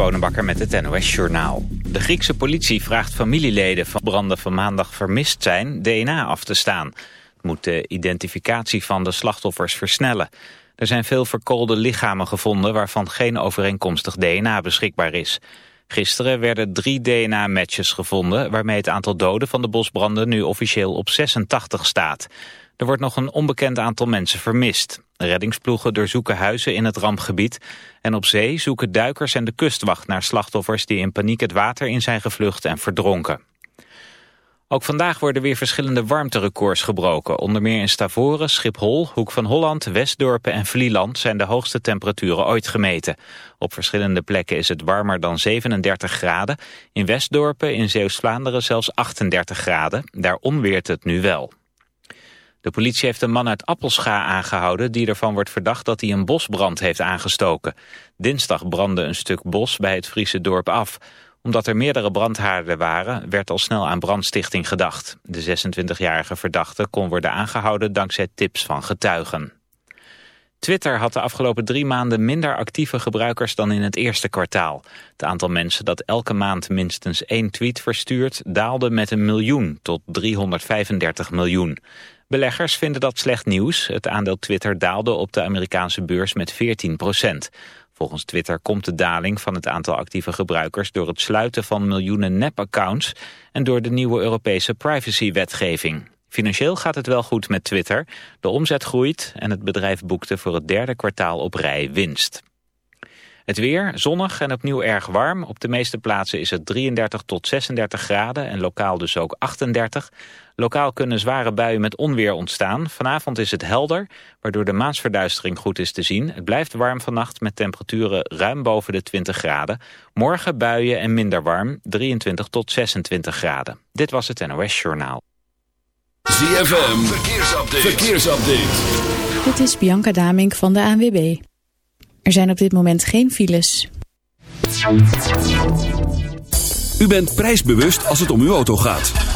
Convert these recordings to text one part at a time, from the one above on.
Bonenbakker met het NOS Journaal. De Griekse politie vraagt familieleden van branden van maandag vermist zijn DNA af te staan. Het moet de identificatie van de slachtoffers versnellen. Er zijn veel verkoolde lichamen gevonden waarvan geen overeenkomstig DNA beschikbaar is. Gisteren werden drie DNA-matches gevonden waarmee het aantal doden van de bosbranden nu officieel op 86 staat. Er wordt nog een onbekend aantal mensen vermist. Reddingsploegen doorzoeken huizen in het rampgebied. En op zee zoeken duikers en de kustwacht naar slachtoffers die in paniek het water in zijn gevlucht en verdronken. Ook vandaag worden weer verschillende warmterecords gebroken. Onder meer in Stavoren, Schiphol, Hoek van Holland, Westdorpen en Vlieland zijn de hoogste temperaturen ooit gemeten. Op verschillende plekken is het warmer dan 37 graden. In Westdorpen, in Zeeuws-Vlaanderen zelfs 38 graden. Daar onweert het nu wel. De politie heeft een man uit Appelscha aangehouden die ervan wordt verdacht dat hij een bosbrand heeft aangestoken. Dinsdag brandde een stuk bos bij het Friese dorp af. Omdat er meerdere brandhaarden waren, werd al snel aan brandstichting gedacht. De 26-jarige verdachte kon worden aangehouden dankzij tips van getuigen. Twitter had de afgelopen drie maanden minder actieve gebruikers dan in het eerste kwartaal. Het aantal mensen dat elke maand minstens één tweet verstuurt daalde met een miljoen tot 335 miljoen. Beleggers vinden dat slecht nieuws. Het aandeel Twitter daalde op de Amerikaanse beurs met 14 procent. Volgens Twitter komt de daling van het aantal actieve gebruikers... door het sluiten van miljoenen nep-accounts... en door de nieuwe Europese privacy-wetgeving. Financieel gaat het wel goed met Twitter. De omzet groeit en het bedrijf boekte voor het derde kwartaal op rij winst. Het weer, zonnig en opnieuw erg warm. Op de meeste plaatsen is het 33 tot 36 graden en lokaal dus ook 38. Lokaal kunnen zware buien met onweer ontstaan. Vanavond is het helder, waardoor de maansverduistering goed is te zien. Het blijft warm vannacht met temperaturen ruim boven de 20 graden. Morgen buien en minder warm, 23 tot 26 graden. Dit was het NOS Journaal. ZFM, verkeersupdate. verkeersupdate. Dit is Bianca Damink van de ANWB. Er zijn op dit moment geen files. U bent prijsbewust als het om uw auto gaat.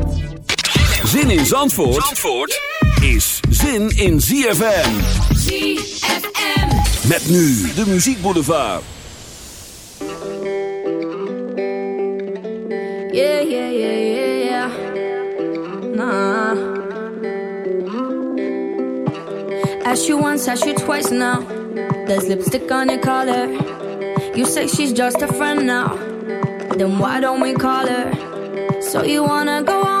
Zin in Zandvoort, Zandvoort is zin in ZFM. ZFM. Met nu de muziekboulevard. Yeah, yeah, yeah, yeah, yeah. Nah. Asked you once, asked you twice now. There's lipstick on your collar. You say she's just a friend now. Then why don't we call her? So you wanna go on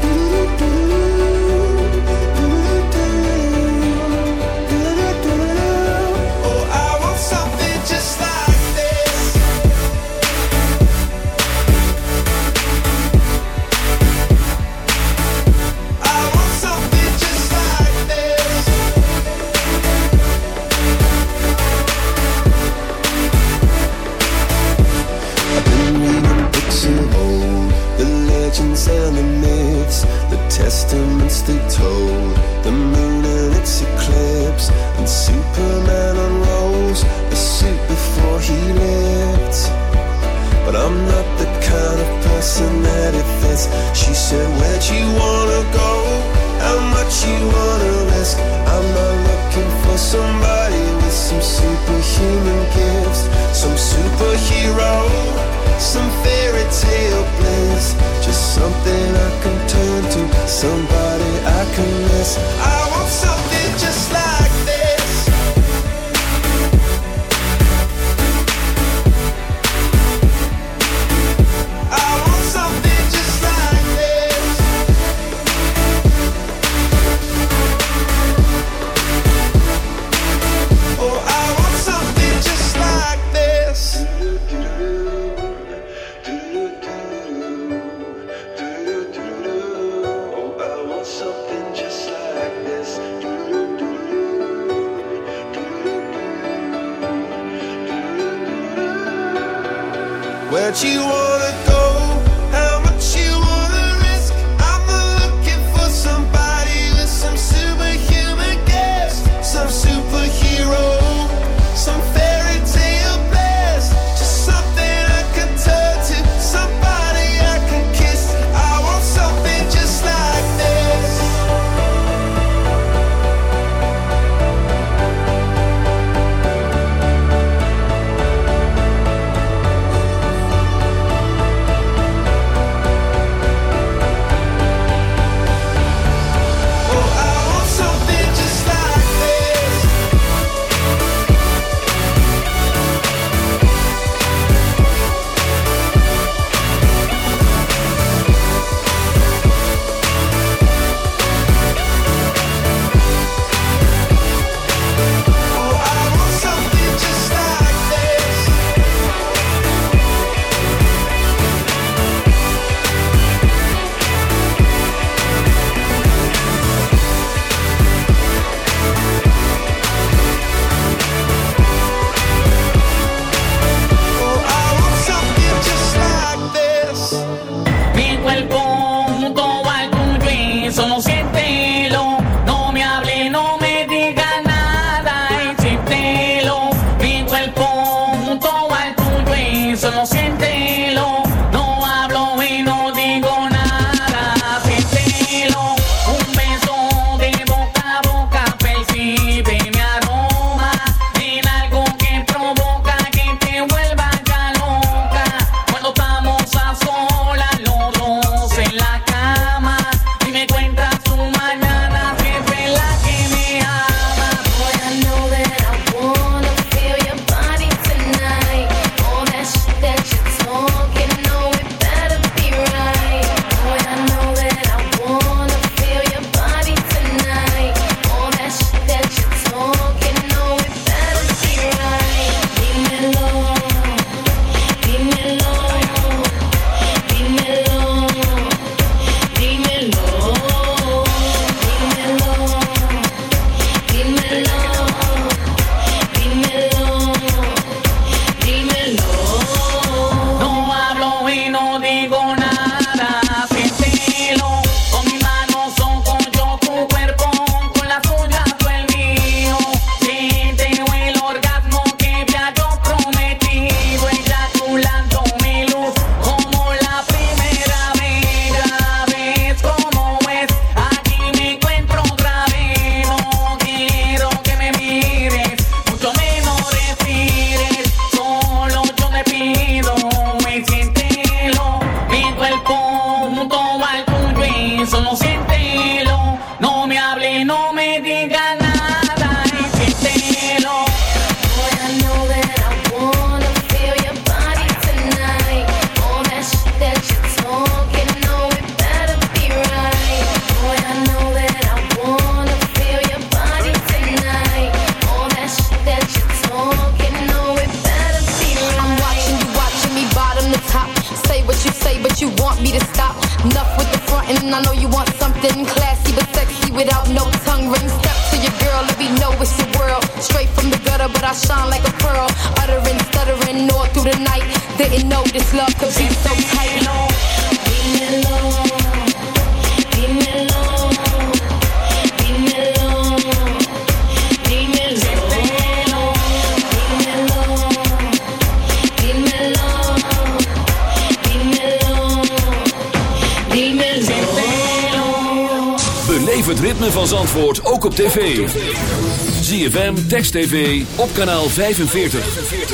Text TV, op kanaal 45.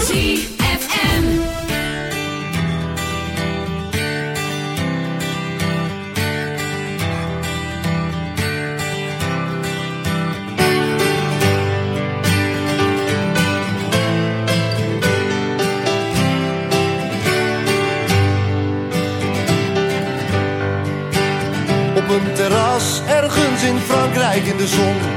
ZFM. Op een terras ergens in Frankrijk in de zon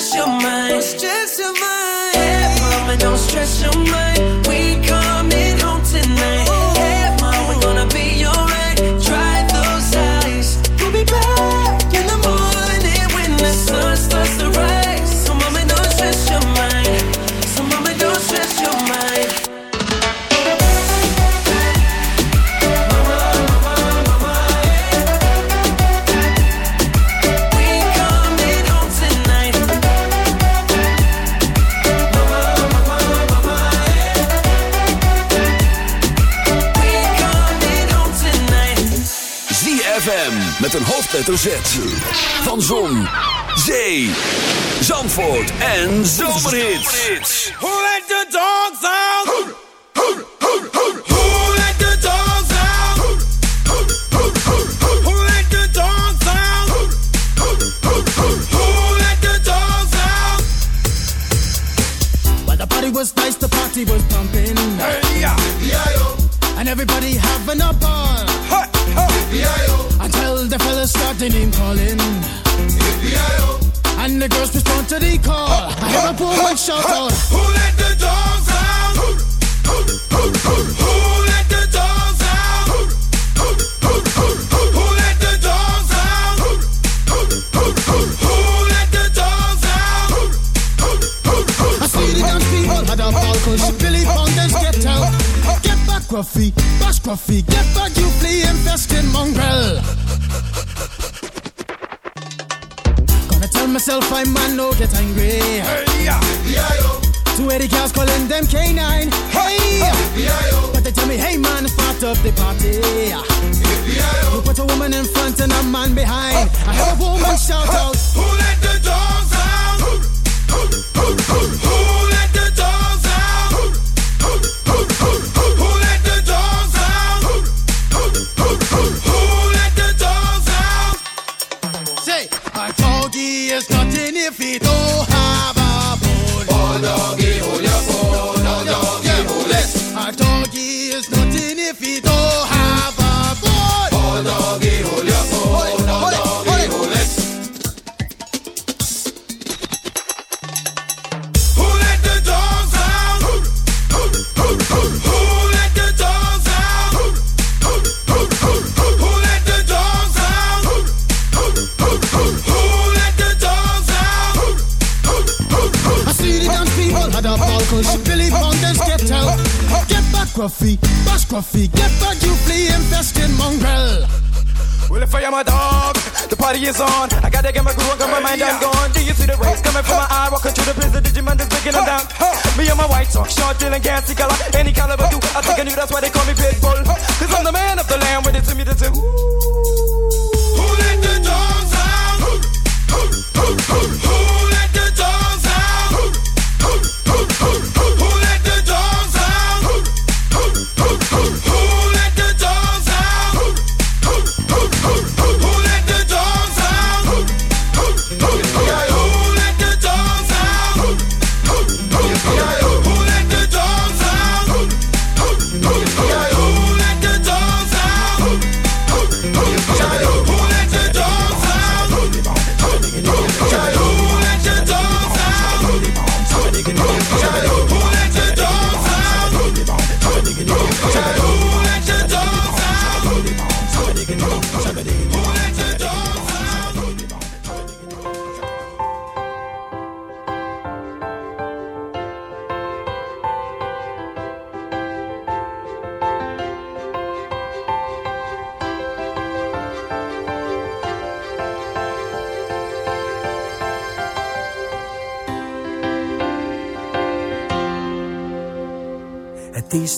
hoofdletter Z. Van Zon, Zee, Zandvoort en Zomerhits. Who let the dogs out? Who, let the dogs out? Who let the dogs out? Who let the dogs out? Well, the party was nice, the party was pumping. And everybody having a ball. Started name calling. And the girls respond to the call. I hear a woman shout out. Who let the Myself I'm man, no get angry. Two eighty girls calling them K9. Hey, but they tell me, hey man, start up the party. You put a woman in front and a man behind. I heard a woman shout out. Who let the dogs out? Who let the dogs is on. I gotta get my groove on, got my mind, I'm gone. Do you see the rays coming from my eye? Walking through the prison, Digimon is breaking them down. Me and my white talk, short, deal and gassy color. Any caliber do,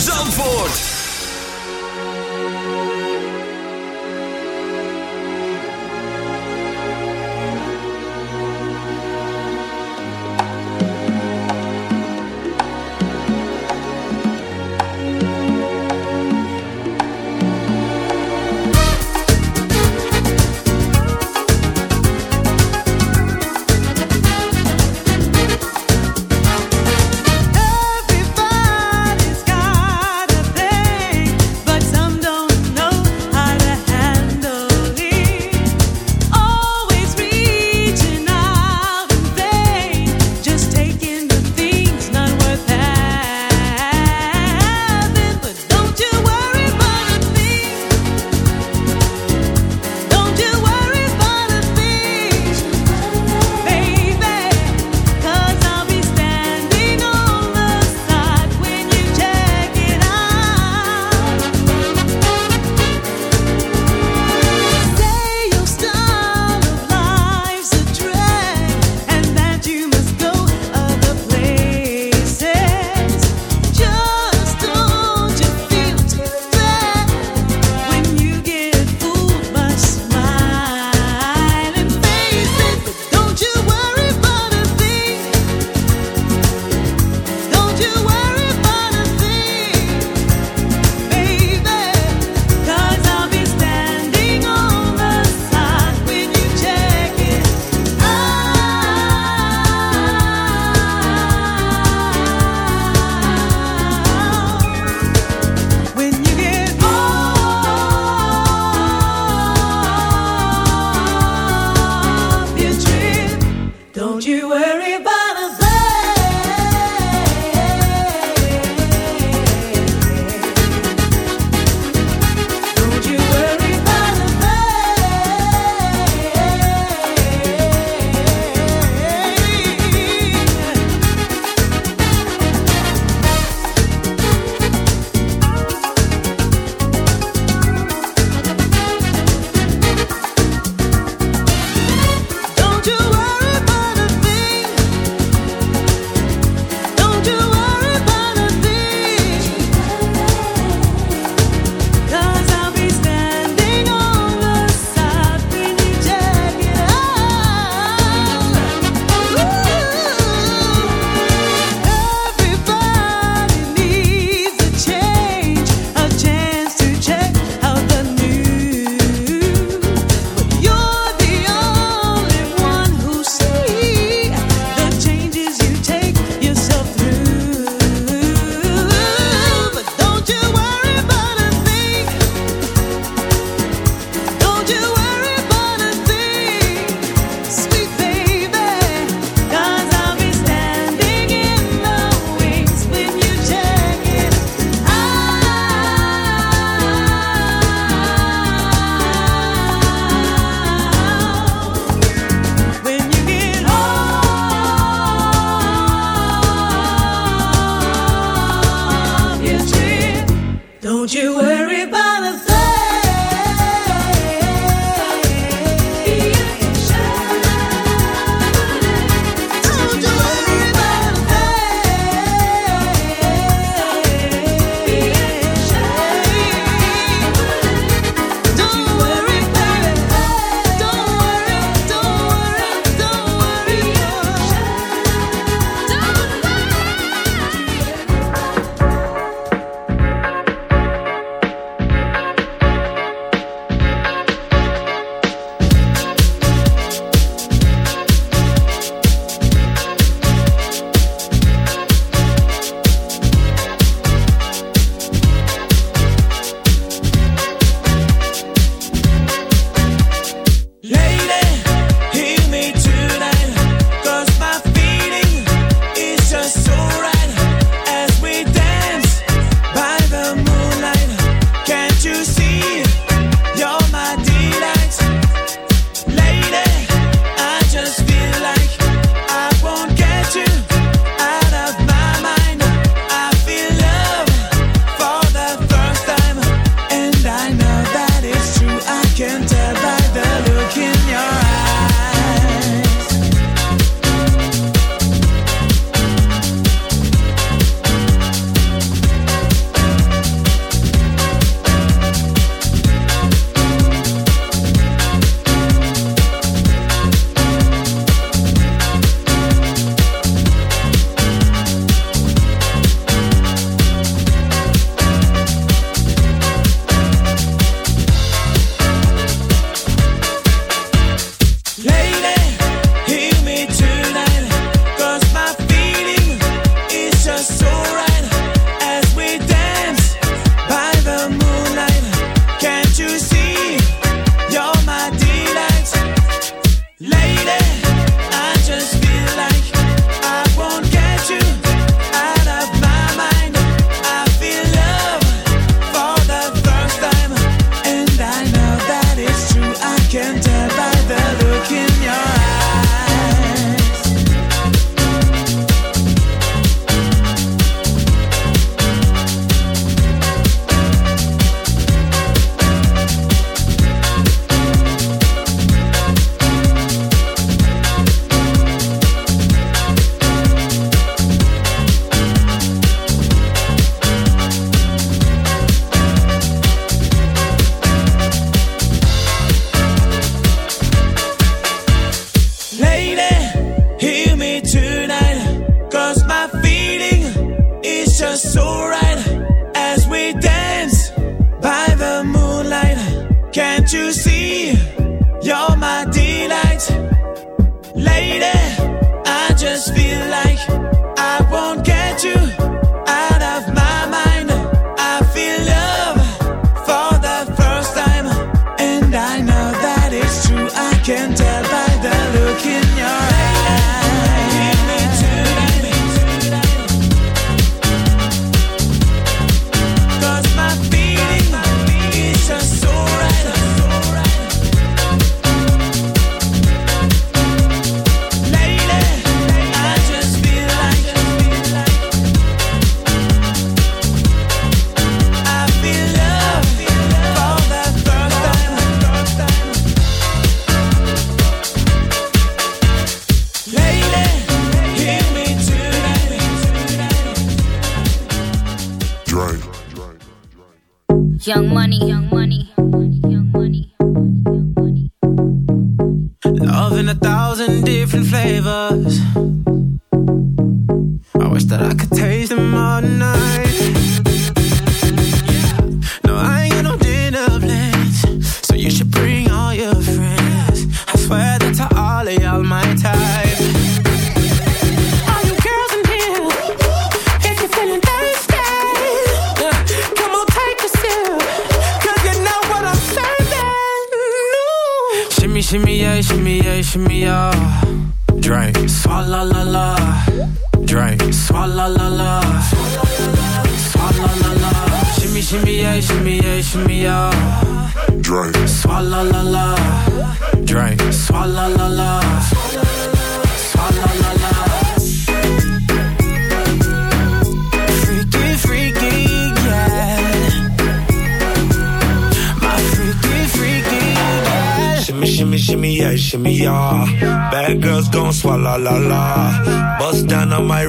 Zandvoort.